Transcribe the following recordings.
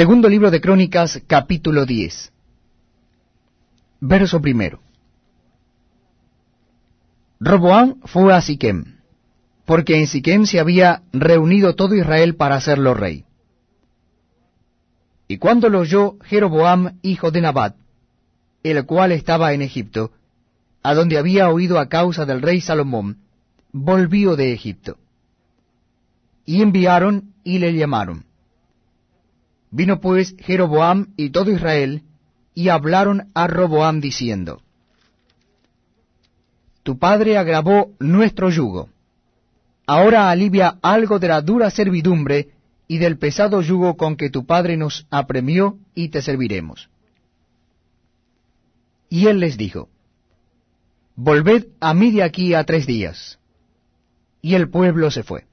Segundo libro de Crónicas, capítulo 10. Verso primero. Roboam fue a Siquem, porque en Siquem se había reunido todo Israel para hacerlo rey. Y cuando lo oyó Jeroboam, hijo de Nabat, el cual estaba en Egipto, a donde había oído a causa del rey Salomón, volvió de Egipto. Y enviaron y le llamaron. Vino pues Jeroboam y todo Israel, y hablaron a Roboam diciendo, Tu padre agravó nuestro yugo. Ahora alivia algo de la dura servidumbre y del pesado yugo con que tu padre nos apremió y te serviremos. Y él les dijo, Volved a mí de aquí a tres días. Y el pueblo se fue.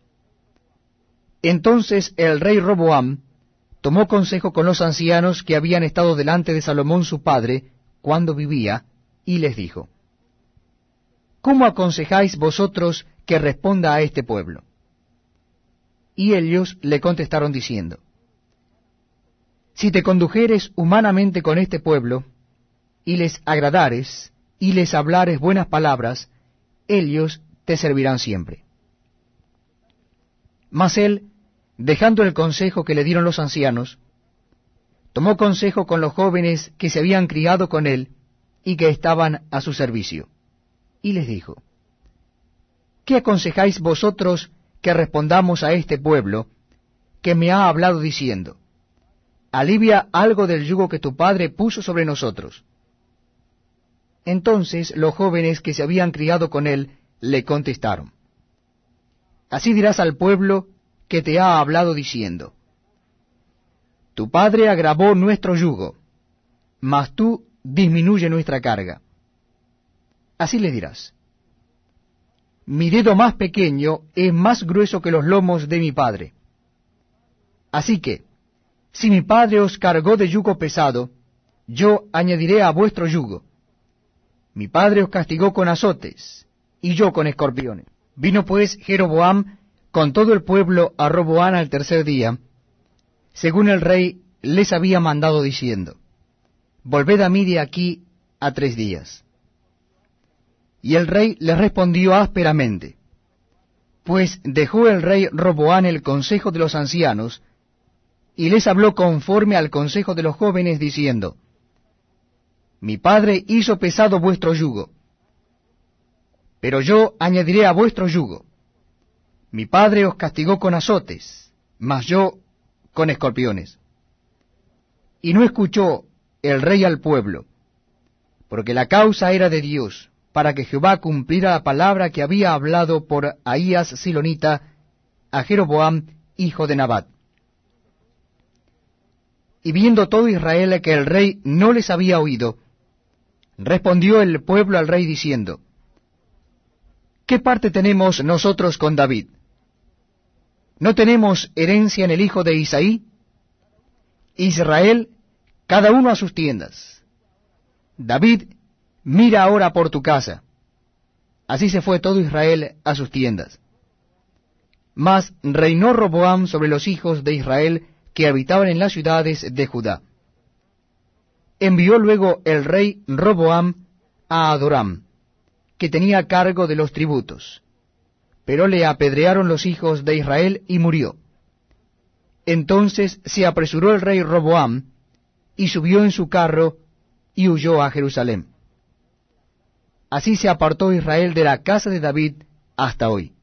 Entonces el rey Roboam tomó consejo con los ancianos que habían estado delante de Salomón su padre cuando vivía, y les dijo, ¿Cómo aconsejáis vosotros que responda a este pueblo? Y ellos le contestaron diciendo, Si te condujeres humanamente con este pueblo, y les agradares, y les hablares buenas palabras, ellos te servirán siempre. Mas él dejando el consejo que le dieron los ancianos, tomó consejo con los jóvenes que se habían criado con él y que estaban a su servicio, y les dijo, ¿Qué aconsejáis vosotros que respondamos a este pueblo que me ha hablado diciendo, alivia algo del yugo que tu padre puso sobre nosotros? Entonces los jóvenes que se habían criado con él le contestaron, Así dirás al pueblo que te ha hablado diciendo, Tu padre agravó nuestro yugo, mas tú disminuye nuestra carga. Así le dirás, Mi dedo más pequeño es más grueso que los lomos de mi padre. Así que, si mi padre os cargó de yugo pesado, yo añadiré a vuestro yugo. Mi padre os castigó con azotes, y yo con escorpiones. Vino pues Jeroboam con todo el pueblo a Roboán al tercer día, según el rey les había mandado diciendo, Volved a mí de aquí a tres días. Y el rey les respondió ásperamente, pues dejó el rey Roboán el consejo de los ancianos, y les habló conforme al consejo de los jóvenes, diciendo, Mi padre hizo pesado vuestro yugo, pero yo añadiré a vuestro yugo. Mi padre os castigó con azotes, mas yo con escorpiones. Y no escuchó el rey al pueblo, porque la causa era de Dios, para que Jehová cumpliera la palabra que había hablado por Ahías Silonita a Jeroboam, hijo de Nabat. Y viendo todo Israel que el rey no les había oído, respondió el pueblo al rey diciendo, ¿Qué parte tenemos nosotros con David? ¿No tenemos herencia en el hijo de Isaí? Israel, cada uno a sus tiendas. David, mira ahora por tu casa. Así se fue todo Israel a sus tiendas. Mas reinó Roboam sobre los hijos de Israel que habitaban en las ciudades de Judá. Envió luego el rey Roboam a Adoram, que tenía cargo de los tributos pero le apedrearon los hijos de Israel y murió. Entonces se apresuró el rey Roboam, y subió en su carro, y huyó a Jerusalén. Así se apartó Israel de la casa de David hasta hoy.